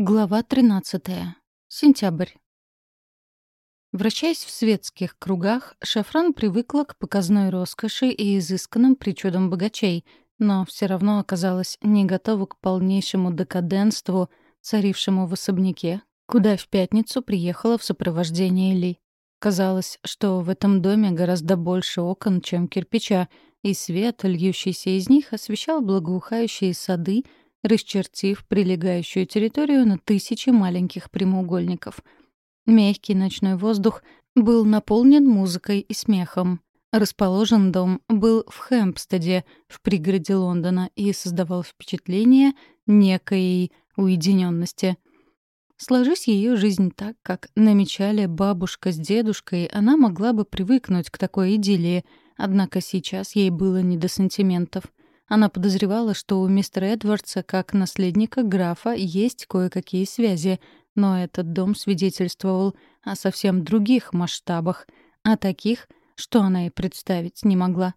Глава 13. Сентябрь. Вращаясь в светских кругах, Шафран привыкла к показной роскоши и изысканным причудам богачей, но все равно оказалась не готова к полнейшему декаденству, царившему в особняке, куда в пятницу приехала в сопровождении Ли. Казалось, что в этом доме гораздо больше окон, чем кирпича, и свет, льющийся из них, освещал благоухающие сады, расчертив прилегающую территорию на тысячи маленьких прямоугольников. Мягкий ночной воздух был наполнен музыкой и смехом. Расположен дом был в Хэмпстеде, в пригороде Лондона, и создавал впечатление некой уединенности. Сложись ее жизнь так, как намечали бабушка с дедушкой, она могла бы привыкнуть к такой идиллии, однако сейчас ей было не до сантиментов — она подозревала, что у мистера Эдвардса, как наследника графа, есть кое-какие связи, но этот дом свидетельствовал о совсем других масштабах, о таких, что она и представить не могла.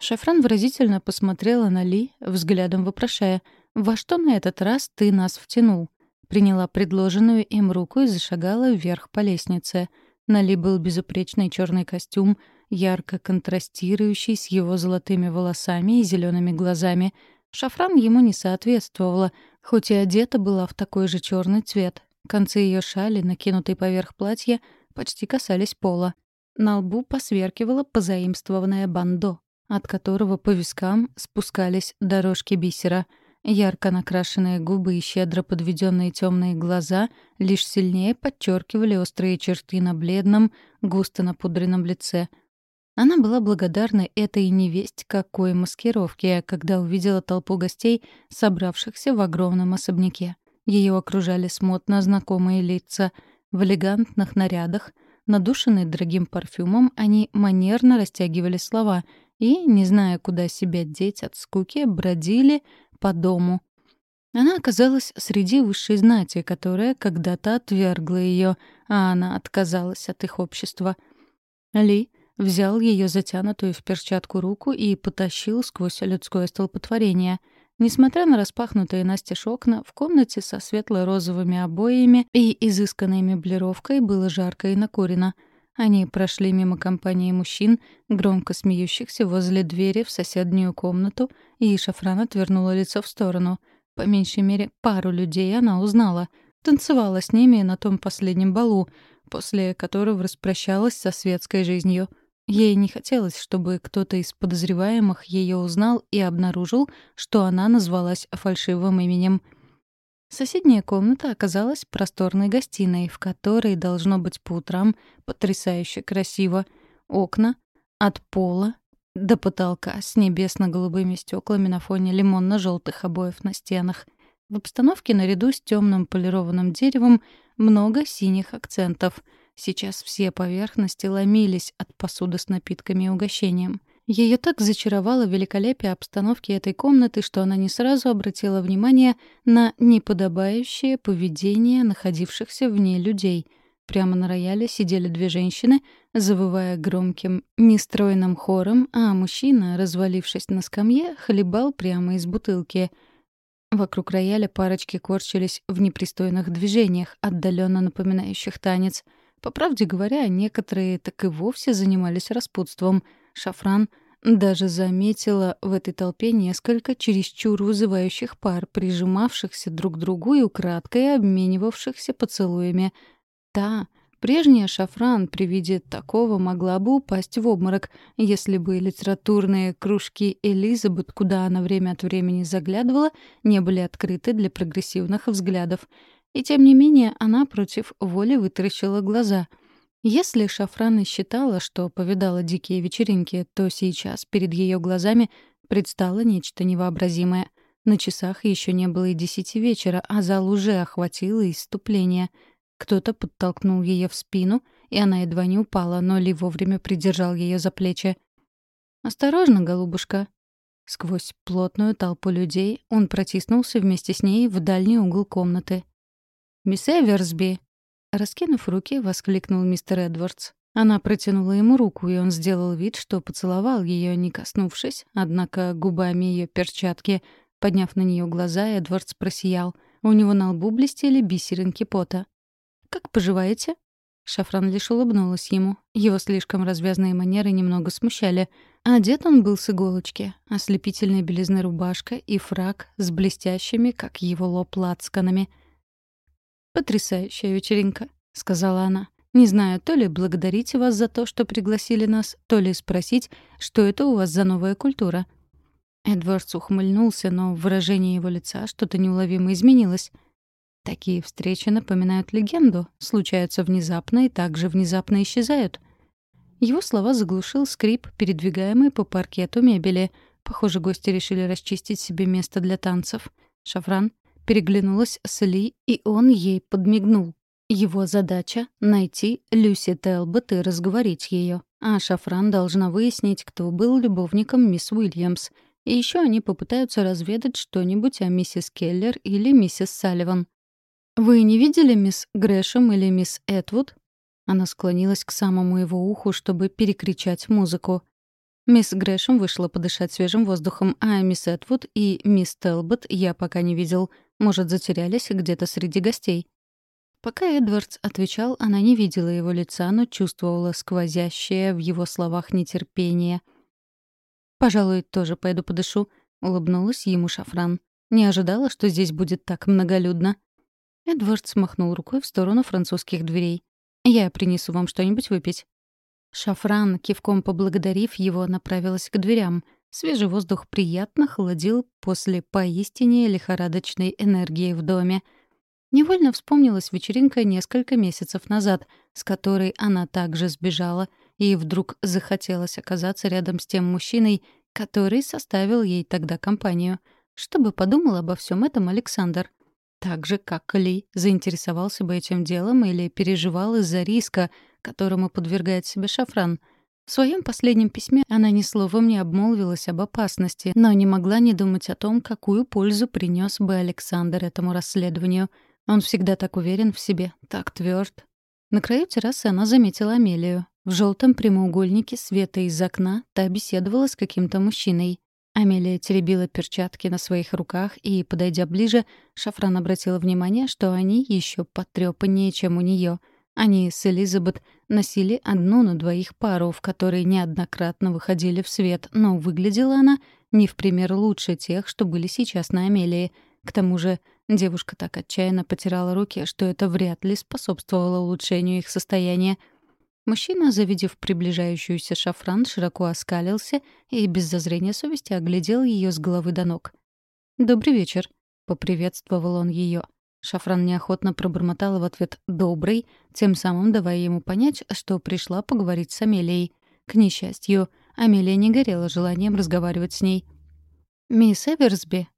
Шафран выразительно посмотрела на Ли, взглядом вопрошая, «Во что на этот раз ты нас втянул?» Приняла предложенную им руку и зашагала вверх по лестнице. На Ли был безупречный черный костюм — ярко контрастирующий с его золотыми волосами и зелеными глазами. Шафран ему не соответствовала, хоть и одета была в такой же черный цвет. Концы ее шали, накинутой поверх платья, почти касались пола. На лбу посверкивало позаимствованное бандо, от которого по вискам спускались дорожки бисера. Ярко накрашенные губы и щедро подведенные темные глаза лишь сильнее подчеркивали острые черты на бледном, густо напудренном лице — она была благодарна этой невесть какой маскировке, когда увидела толпу гостей, собравшихся в огромном особняке. Ее окружали смутно знакомые лица. В элегантных нарядах, надушенные дорогим парфюмом, они манерно растягивали слова и, не зная, куда себя деть от скуки, бродили по дому. Она оказалась среди высшей знати, которая когда-то отвергла ее, а она отказалась от их общества. Ли взял ее затянутую в перчатку руку и потащил сквозь людское столпотворение. Несмотря на распахнутые настежь окна, в комнате со светло-розовыми обоями и изысканной меблировкой было жарко и накурено. Они прошли мимо компании мужчин, громко смеющихся возле двери в соседнюю комнату, и Шафран отвернула лицо в сторону. По меньшей мере, пару людей она узнала. Танцевала с ними на том последнем балу, после которого распрощалась со светской жизнью — Ей не хотелось, чтобы кто-то из подозреваемых ее узнал и обнаружил, что она назвалась фальшивым именем. Соседняя комната оказалась просторной гостиной, в которой должно быть по утрам потрясающе красиво. Окна от пола до потолка с небесно-голубыми стеклами на фоне лимонно-желтых обоев на стенах. В обстановке наряду с темным полированным деревом много синих акцентов — Сейчас все поверхности ломились от посуды с напитками и угощением. Ее так зачаровало великолепие обстановки этой комнаты, что она не сразу обратила внимание на неподобающее поведение находившихся в ней людей. Прямо на рояле сидели две женщины, завывая громким, нестройным хором, а мужчина, развалившись на скамье, хлебал прямо из бутылки — Вокруг рояля парочки корчились в непристойных движениях, отдаленно напоминающих танец — по правде говоря, некоторые так и вовсе занимались распутством. Шафран даже заметила в этой толпе несколько чересчур вызывающих пар, прижимавшихся друг к другу и украдкой обменивавшихся поцелуями. Та, прежняя Шафран при виде такого могла бы упасть в обморок, если бы литературные кружки Элизабет, куда она время от времени заглядывала, не были открыты для прогрессивных взглядов. И тем не менее она против воли вытаращила глаза. Если Шафрана считала, что повидала дикие вечеринки, то сейчас перед ее глазами предстало нечто невообразимое. На часах еще не было и десяти вечера, а зал уже охватило иступление. Кто-то подтолкнул ее в спину, и она едва не упала, но Ли вовремя придержал ее за плечи. «Осторожно, голубушка». Сквозь плотную толпу людей он протиснулся вместе с ней в дальний угол комнаты. «Мисс Эверсби!» Раскинув руки, воскликнул мистер Эдвардс. Она протянула ему руку, и он сделал вид, что поцеловал ее, не коснувшись, однако губами ее перчатки. Подняв на нее глаза, Эдвардс просиял. У него на лбу блестели бисеринки пота. «Как поживаете?» Шафран лишь улыбнулась ему. Его слишком развязные манеры немного смущали. Одет он был с иголочки. Ослепительной белизны рубашка и фраг с блестящими, как его лоб, лацканами. «Потрясающая вечеринка», — сказала она. «Не знаю, то ли благодарить вас за то, что пригласили нас, то ли спросить, что это у вас за новая культура». Эдвардс ухмыльнулся, но выражение его лица что-то неуловимо изменилось — Такие встречи напоминают легенду, случаются внезапно и также внезапно исчезают. Его слова заглушил скрип, передвигаемый по паркету мебели. Похоже, гости решили расчистить себе место для танцев. Шафран переглянулась с Ли, и он ей подмигнул. Его задача — найти Люси Телбот и разговорить ее. А Шафран должна выяснить, кто был любовником мисс Уильямс. И еще они попытаются разведать что-нибудь о миссис Келлер или миссис Салливан. «Вы не видели мисс Грэшем или мисс Этвуд?» Она склонилась к самому его уху, чтобы перекричать музыку. Мисс Грэшем вышла подышать свежим воздухом, а мисс Этвуд и мисс Телбот я пока не видел. Может, затерялись где-то среди гостей. Пока Эдвардс отвечал, она не видела его лица, но чувствовала сквозящее в его словах нетерпение. «Пожалуй, тоже пойду подышу», — улыбнулась ему Шафран. «Не ожидала, что здесь будет так многолюдно». Эдвард смахнул рукой в сторону французских дверей. «Я принесу вам что-нибудь выпить». Шафран, кивком поблагодарив его, направилась к дверям. Свежий воздух приятно холодил после поистине лихорадочной энергии в доме. Невольно вспомнилась вечеринка несколько месяцев назад, с которой она также сбежала, и вдруг захотелось оказаться рядом с тем мужчиной, который составил ей тогда компанию. Что бы подумал обо всем этом Александр? Так же, как Ли заинтересовался бы этим делом или переживал из-за риска, которому подвергает себя Шафран. В своем последнем письме она ни словом не обмолвилась об опасности, но не могла не думать о том, какую пользу принес бы Александр этому расследованию. Он всегда так уверен в себе, так тверд. На краю террасы она заметила Амелию. В желтом прямоугольнике света из окна та беседовала с каким-то мужчиной. Амелия теребила перчатки на своих руках, и, подойдя ближе, Шафран обратила внимание, что они еще потрепаннее, чем у нее. Они с Элизабет носили одну на двоих пару, в которой неоднократно выходили в свет, но выглядела она не в пример лучше тех, что были сейчас на Амелии. К тому же девушка так отчаянно потирала руки, что это вряд ли способствовало улучшению их состояния — Мужчина, завидев приближающуюся шафран, широко оскалился и без зазрения совести оглядел ее с головы до ног. «Добрый вечер», — поприветствовал он ее. Шафран неохотно пробормотала в ответ «добрый», тем самым давая ему понять, что пришла поговорить с Амелией. К несчастью, Амелия не горела желанием разговаривать с ней. «Мисс Эверсби?»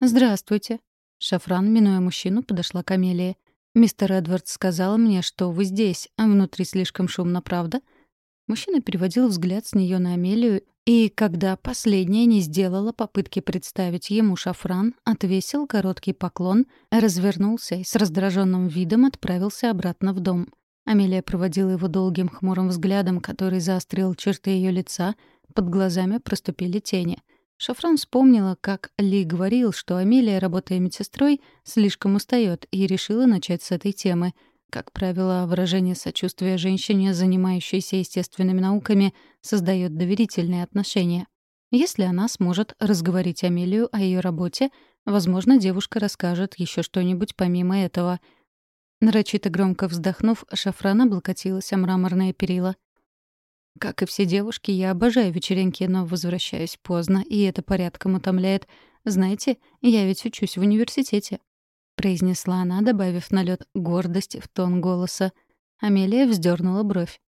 «Здравствуйте». Шафран, минуя мужчину, подошла к Амелии. «Мистер Эдвард сказал мне, что вы здесь, а внутри слишком шумно, правда?» Мужчина переводил взгляд с нее на Амелию, и когда последняя не сделала попытки представить ему шафран, отвесил короткий поклон, развернулся и с раздраженным видом отправился обратно в дом. Амелия проводила его долгим хмурым взглядом, который заострил черты ее лица, под глазами проступили тени — Шафран вспомнила, как Ли говорил, что Амелия, работая медсестрой, слишком устает, и решила начать с этой темы. Как правило, выражение сочувствия женщине, занимающейся естественными науками, создает доверительные отношения. Если она сможет разговорить Амелию о ее работе, возможно, девушка расскажет еще что-нибудь помимо этого. Нарочито громко вздохнув, Шафран облокотилась о мраморные перила. Как и все девушки, я обожаю вечеринки, но возвращаюсь поздно, и это порядком утомляет. Знаете, я ведь учусь в университете», — произнесла она, добавив налет гордости в тон голоса. Амелия вздернула бровь.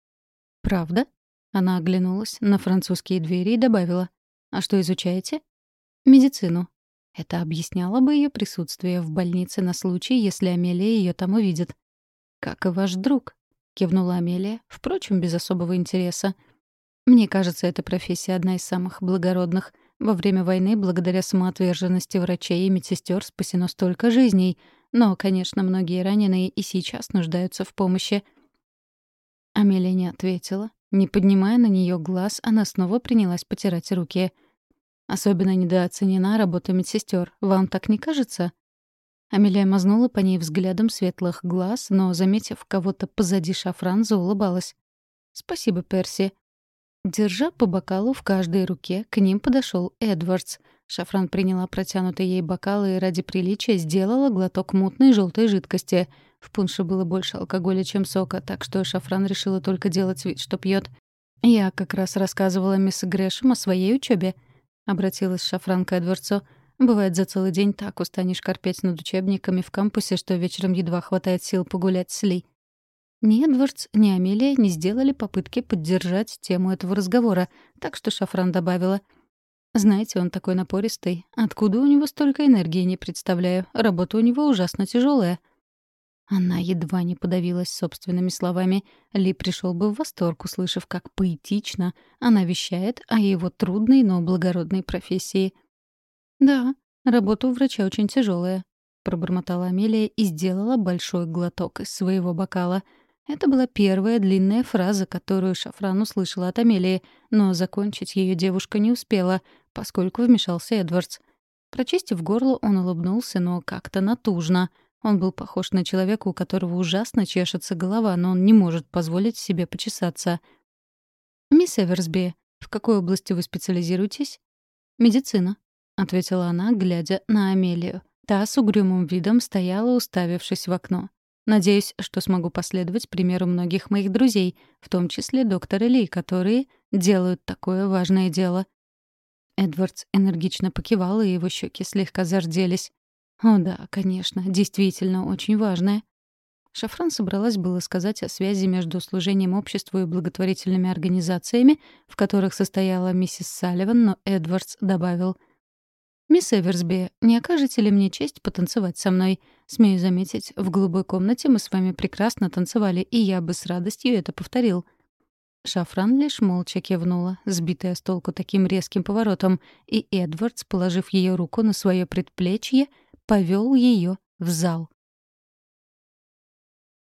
«Правда?» Она оглянулась на французские двери и добавила. «А что изучаете?» «Медицину». Это объясняло бы ее присутствие в больнице на случай, если Амелия ее там увидит. «Как и ваш друг», кивнула Амелия, впрочем, без особого интереса. Мне кажется, эта профессия одна из самых благородных. Во время войны, благодаря самоотверженности врачей и медсестер, спасено столько жизней. Но, конечно, многие раненые и сейчас нуждаются в помощи. Амелия не ответила. Не поднимая на нее глаз, она снова принялась потирать руки. «Особенно недооценена работа медсестер. Вам так не кажется?» Амелия мазнула по ней взглядом светлых глаз, но, заметив кого-то позади шафран, заулыбалась. «Спасибо, Перси». Держа по бокалу в каждой руке, к ним подошел Эдвардс. Шафран приняла протянутый ей бокал и ради приличия сделала глоток мутной желтой жидкости. В пунше было больше алкоголя, чем сока, так что Шафран решила только делать вид, что пьет. «Я как раз рассказывала мисс Грэшем о своей учебе, обратилась Шафран к Эдвардсу. «Бывает, за целый день так устанешь корпеть над учебниками в кампусе, что вечером едва хватает сил погулять с Ли». Ни Эдвардс, ни Амелия не сделали попытки поддержать тему этого разговора, так что Шафран добавила — знаете, он такой напористый. Откуда у него столько энергии, не представляю. Работа у него ужасно тяжелая. Она едва не подавилась собственными словами. Ли пришел бы в восторг, услышав, как поэтично она вещает о его трудной, но благородной профессии. «Да, работа у врача очень тяжелая, пробормотала Амелия и сделала большой глоток из своего бокала — это была первая длинная фраза, которую Шафран услышала от Амелии, но закончить ее девушка не успела, поскольку вмешался Эдвардс. Прочистив горло, он улыбнулся, но как-то натужно. Он был похож на человека, у которого ужасно чешется голова, но он не может позволить себе почесаться. «Мисс Эверсби, в какой области вы специализируетесь?» «Медицина», — ответила она, глядя на Амелию. Та с угрюмым видом стояла, уставившись в окно. Надеюсь, что смогу последовать примеру многих моих друзей, в том числе доктора Ли, которые делают такое важное дело. Эдвардс энергично покивал, и его щеки слегка зарделись. «О да, конечно, действительно очень важное». Шафран собралась было сказать о связи между служением обществу и благотворительными организациями, в которых состояла миссис Салливан, но Эдвардс добавил — «Мисс Эверсби, не окажете ли мне честь потанцевать со мной? Смею заметить, в голубой комнате мы с вами прекрасно танцевали, и я бы с радостью это повторил». Шафран лишь молча кивнула, сбитая с толку таким резким поворотом, и Эдвардс, положив ее руку на свое предплечье, повел ее в зал.